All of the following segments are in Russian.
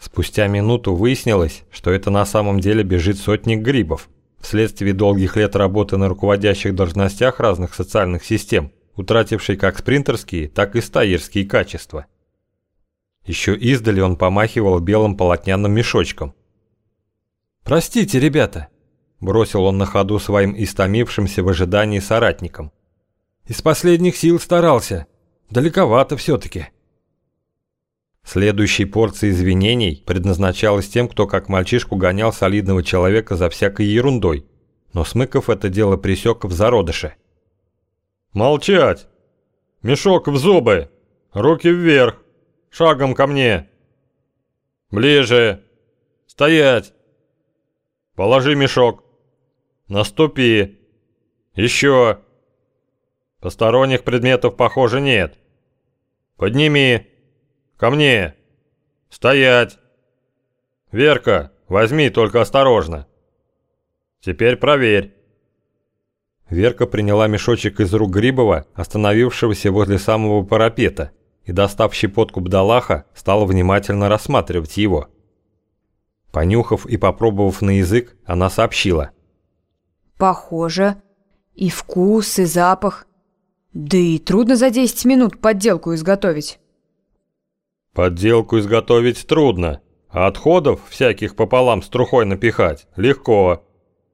Спустя минуту выяснилось, что это на самом деле бежит сотник Грибов, вследствие долгих лет работы на руководящих должностях разных социальных систем, утративший как спринтерские, так и стаирские качества. Еще издали он помахивал белым полотняным мешочком. «Простите, ребята!» – бросил он на ходу своим истомившимся в ожидании соратникам. «Из последних сил старался. Далековато все-таки». Следующей порцией извинений предназначалась тем, кто как мальчишку гонял солидного человека за всякой ерундой, но Смыков это дело пресек в зародыше. «Молчать! Мешок в зубы! Руки вверх! Шагом ко мне! Ближе! Стоять! Положи мешок! Наступи! Еще! Посторонних предметов, похоже, нет! Подними!» Ко мне! Стоять! Верка, возьми, только осторожно. Теперь проверь. Верка приняла мешочек из рук Грибова, остановившегося возле самого парапета, и, достав щепотку бдалаха, стала внимательно рассматривать его. Понюхав и попробовав на язык, она сообщила. «Похоже. И вкус, и запах. Да и трудно за 10 минут подделку изготовить». Подделку изготовить трудно, а отходов всяких пополам с трухой напихать легко,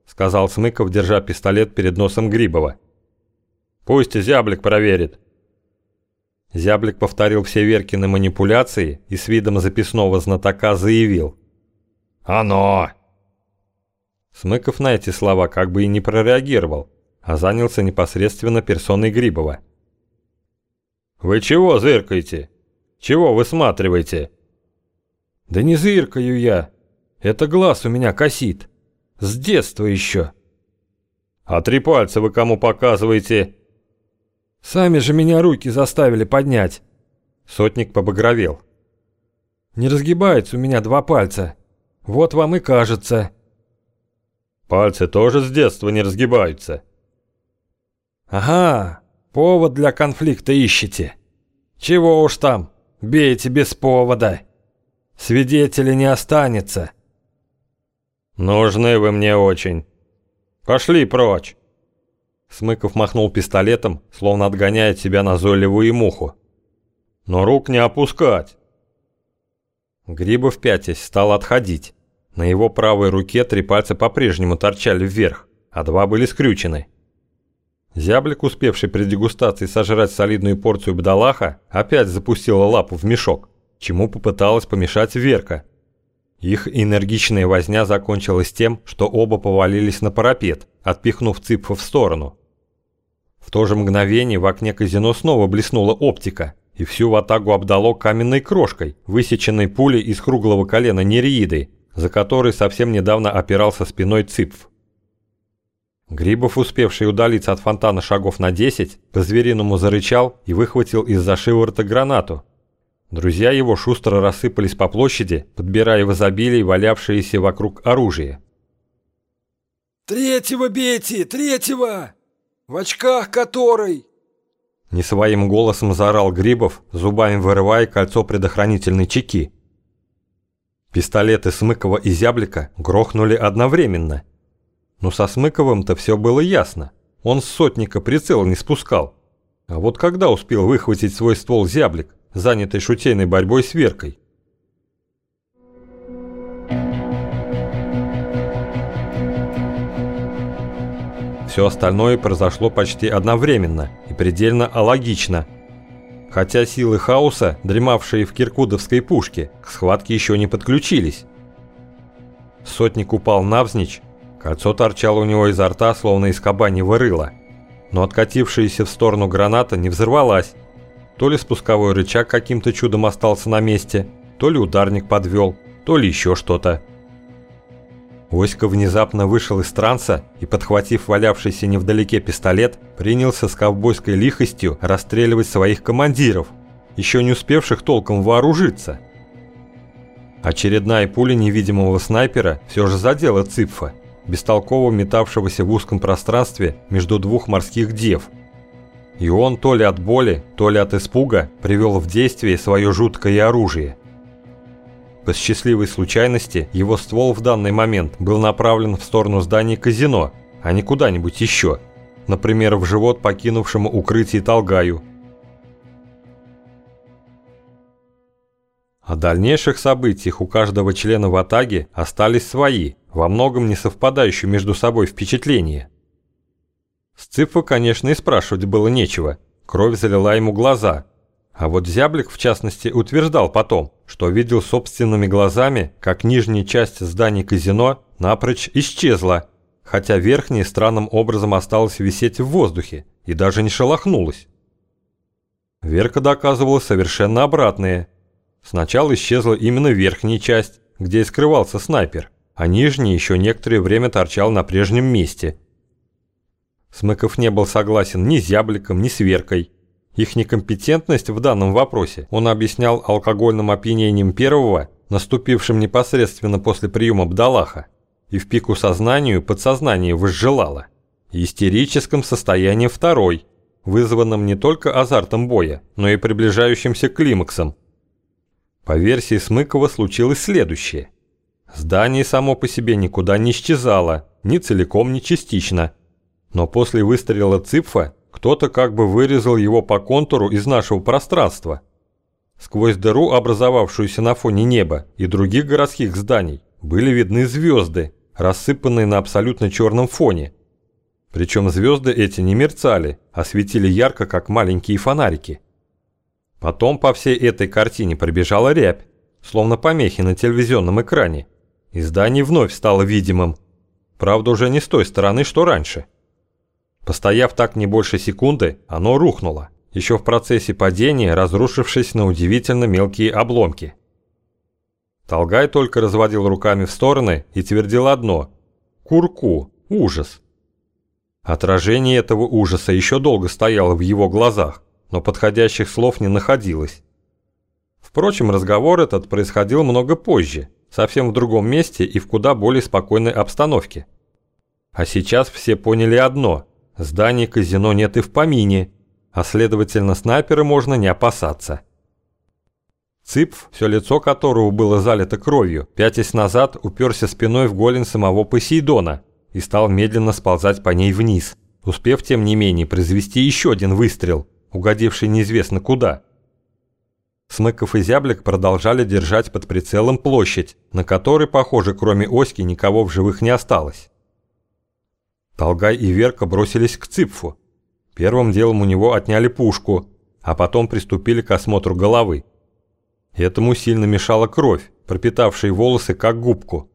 сказал Смыков, держа пистолет перед носом Грибова. Пусть зяблик проверит. Зяблик повторил все Веркины манипуляции и с видом записного знатока заявил. «Оно!» Смыков на эти слова как бы и не прореагировал, а занялся непосредственно персоной Грибова. «Вы чего зыркаете?» Чего высматриваете?» «Да не зыркаю я. Это глаз у меня косит. С детства еще». «А три пальца вы кому показываете?» «Сами же меня руки заставили поднять». Сотник побагровел. «Не разгибается у меня два пальца. Вот вам и кажется». «Пальцы тоже с детства не разгибаются». «Ага, повод для конфликта ищете. Чего уж там, Бейте без повода. Свидетелей не останется. Нужны вы мне очень. Пошли прочь. Смыков махнул пистолетом, словно отгоняя от себя назойливую муху. Но рук не опускать. Грибов пятясь стал отходить. На его правой руке три пальца по-прежнему торчали вверх, а два были скрючены. Зяблик, успевший при дегустации сожрать солидную порцию бдалаха, опять запустила лапу в мешок, чему попыталась помешать Верка. Их энергичная возня закончилась тем, что оба повалились на парапет, отпихнув Цыпфа в сторону. В то же мгновение в окне казино снова блеснула оптика, и всю ватагу обдало каменной крошкой, высеченной пулей из круглого колена нереиды, за которой совсем недавно опирался спиной Цыпф. Грибов, успевший удалиться от фонтана шагов на 10, по-звериному зарычал и выхватил из-за шиворота гранату. Друзья его шустро рассыпались по площади, подбирая в изобилии валявшиеся вокруг оружие. «Третьего бейте! Третьего! В очках который!» Не своим голосом заорал Грибов, зубами вырывая кольцо предохранительной чеки. Пистолеты Смыкова и Зяблика грохнули одновременно – но со Смыковым-то все было ясно. Он с сотника прицел не спускал. А вот когда успел выхватить свой ствол зяблик, занятый шутейной борьбой с Веркой? Все остальное произошло почти одновременно и предельно алогично. Хотя силы хаоса, дремавшие в киркудовской пушке, к схватке еще не подключились. Сотник упал навзничь, Кольцо торчало у него изо рта, словно из кабаньего рыла. Но откатившаяся в сторону граната не взорвалась. То ли спусковой рычаг каким-то чудом остался на месте, то ли ударник подвел, то ли еще что-то. Оська внезапно вышел из транса и, подхватив валявшийся невдалеке пистолет, принялся с ковбойской лихостью расстреливать своих командиров, еще не успевших толком вооружиться. Очередная пуля невидимого снайпера все же задела Ципфа, бестолково метавшегося в узком пространстве между двух морских дев. И он то ли от боли, то ли от испуга привел в действие свое жуткое оружие. По счастливой случайности, его ствол в данный момент был направлен в сторону здания казино, а не куда-нибудь еще. Например, в живот покинувшему укрытие Толгаю. О дальнейших событиях у каждого члена Ватаги остались свои, во многом не совпадающие между собой впечатления. С Цифа, конечно, и спрашивать было нечего. Кровь залила ему глаза – а вот Зяблик, в частности, утверждал потом, что видел собственными глазами, как нижняя часть здания казино напрочь исчезла, хотя верхняя странным образом осталась висеть в воздухе и даже не шелохнулась. Верка доказывала совершенно обратное. Сначала исчезла именно верхняя часть, где и скрывался снайпер, а нижняя еще некоторое время торчал на прежнем месте. Смыков не был согласен ни с Зябликом, ни с Веркой – их некомпетентность в данном вопросе он объяснял алкогольным опьянением первого, наступившим непосредственно после приема Бдалаха, и в пику сознанию подсознание возжелало, и истерическом состоянии второй, вызванном не только азартом боя, но и приближающимся климаксом. По версии Смыкова случилось следующее. Здание само по себе никуда не исчезало, ни целиком, ни частично. Но после выстрела Ципфа кто-то как бы вырезал его по контуру из нашего пространства. Сквозь дыру, образовавшуюся на фоне неба и других городских зданий, были видны звезды, рассыпанные на абсолютно черном фоне. Причем звезды эти не мерцали, а светили ярко, как маленькие фонарики. Потом по всей этой картине пробежала рябь, словно помехи на телевизионном экране, и здание вновь стало видимым. Правда, уже не с той стороны, что раньше. Постояв так не больше секунды, оно рухнуло, еще в процессе падения разрушившись на удивительно мелкие обломки. Толгай только разводил руками в стороны и твердил одно «Курку, ужас». Отражение этого ужаса еще долго стояло в его глазах, но подходящих слов не находилось. Впрочем, разговор этот происходил много позже, совсем в другом месте и в куда более спокойной обстановке. А сейчас все поняли одно – Зданий казино нет и в помине, а следовательно снайпера можно не опасаться. Цыпф, все лицо которого было залито кровью, пятясь назад уперся спиной в голень самого Посейдона и стал медленно сползать по ней вниз, успев тем не менее произвести еще один выстрел, угодивший неизвестно куда. Смыков и Зяблик продолжали держать под прицелом площадь, на которой, похоже, кроме Оськи никого в живых не осталось. Толгай и Верка бросились к Цыпфу. Первым делом у него отняли пушку, а потом приступили к осмотру головы. Этому сильно мешала кровь, пропитавшая волосы как губку.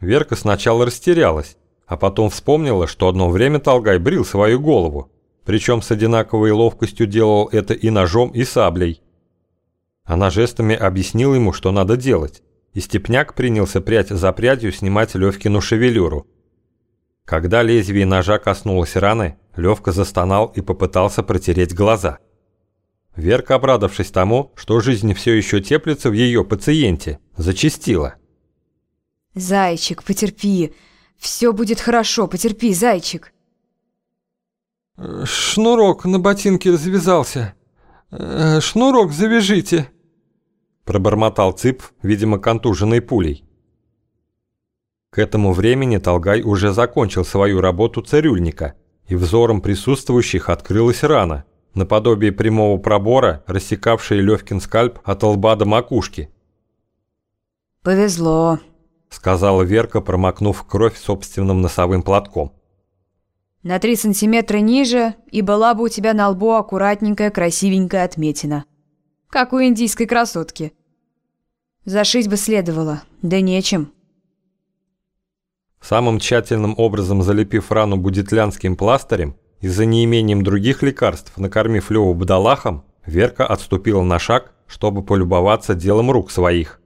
Верка сначала растерялась, а потом вспомнила, что одно время Толгай брил свою голову, причем с одинаковой ловкостью делал это и ножом, и саблей. Она жестами объяснила ему, что надо делать, и Степняк принялся прядь за прядью снимать Левкину шевелюру. Когда лезвие ножа коснулось раны, Левка застонал и попытался протереть глаза. Верка, обрадовавшись тому, что жизнь все еще теплится в ее пациенте, зачастила. «Зайчик, потерпи. Все будет хорошо, потерпи, зайчик». «Шнурок на ботинке развязался. Э, шнурок завяжите», – пробормотал Цып, видимо, контуженной пулей. К этому времени Толгай уже закончил свою работу цирюльника, и взором присутствующих открылась рана, наподобие прямого пробора, рассекавшая Левкин скальп от лба до макушки. «Повезло», — сказала Верка, промокнув кровь собственным носовым платком. «На три сантиметра ниже, и была бы у тебя на лбу аккуратненькая красивенькая отметина. Как у индийской красотки. Зашить бы следовало, да нечем». Самым тщательным образом залепив рану будетлянским пластырем и за неимением других лекарств накормив Леву бдалахом, Верка отступила на шаг, чтобы полюбоваться делом рук своих.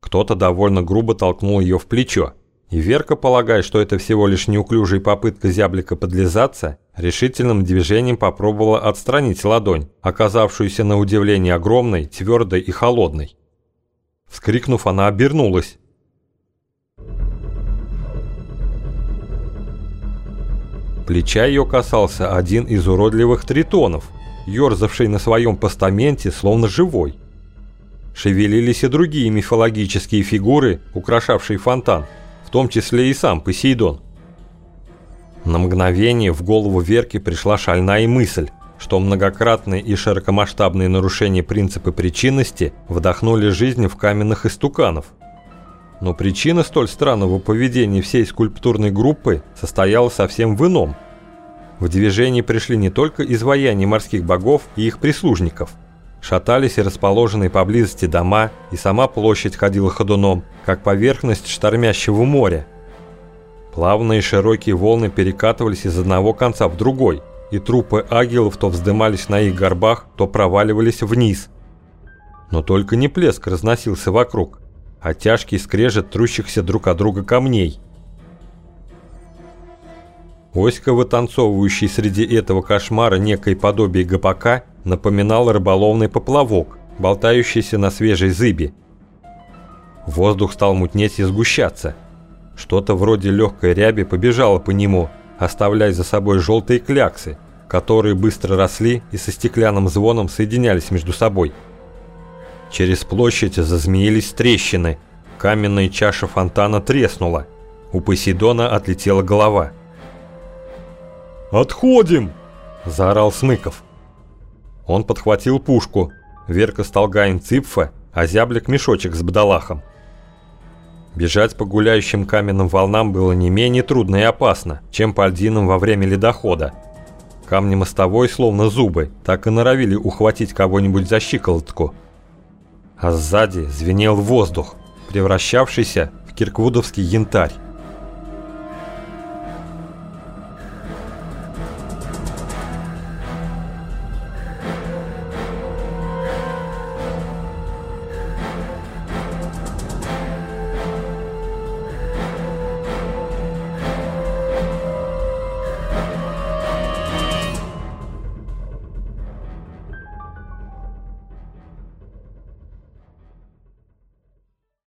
Кто-то довольно грубо толкнул ее в плечо, и Верка, полагая, что это всего лишь неуклюжая попытка зяблика подлизаться, решительным движением попробовала отстранить ладонь, оказавшуюся на удивление огромной, твердой и холодной. Вскрикнув, она обернулась. Плеча ее касался один из уродливых тритонов, ерзавший на своем постаменте, словно живой. шевелились и другие мифологические фигуры, украшавшие фонтан, в том числе и сам Посейдон. На мгновение в голову Верки пришла шальная мысль, что многократные и широкомасштабные нарушения принципа причинности вдохнули жизнь в каменных истуканов. Но причина столь странного поведения всей скульптурной группы состояла совсем в ином. В движение пришли не только изваяния морских богов и их прислужников. Шатались и расположенные поблизости дома, и сама площадь ходила ходуном, как поверхность штормящего моря. Плавные широкие волны перекатывались из одного конца в другой – и трупы агилов то вздымались на их горбах, то проваливались вниз. Но только не плеск разносился вокруг, а тяжкий скрежет трущихся друг от друга камней. Оська, вытанцовывающий среди этого кошмара некое подобие гопака, напоминал рыболовный поплавок, болтающийся на свежей зыбе. Воздух стал мутнеть и сгущаться. Что-то вроде легкой ряби побежало по нему, оставляя за собой желтые кляксы, которые быстро росли и со стеклянным звоном соединялись между собой. Через площадь зазмеились трещины, каменная чаша фонтана треснула, у Посейдона отлетела голова. «Отходим!» – заорал Смыков. Он подхватил пушку, Верка стал гаем ципфа, а зяблик мешочек с бдалахом. Бежать по гуляющим каменным волнам было не менее трудно и опасно, чем по льдинам во время ледохода. Камни мостовой, словно зубы, так и норовили ухватить кого-нибудь за щиколотку. А сзади звенел воздух, превращавшийся в кирквудовский янтарь.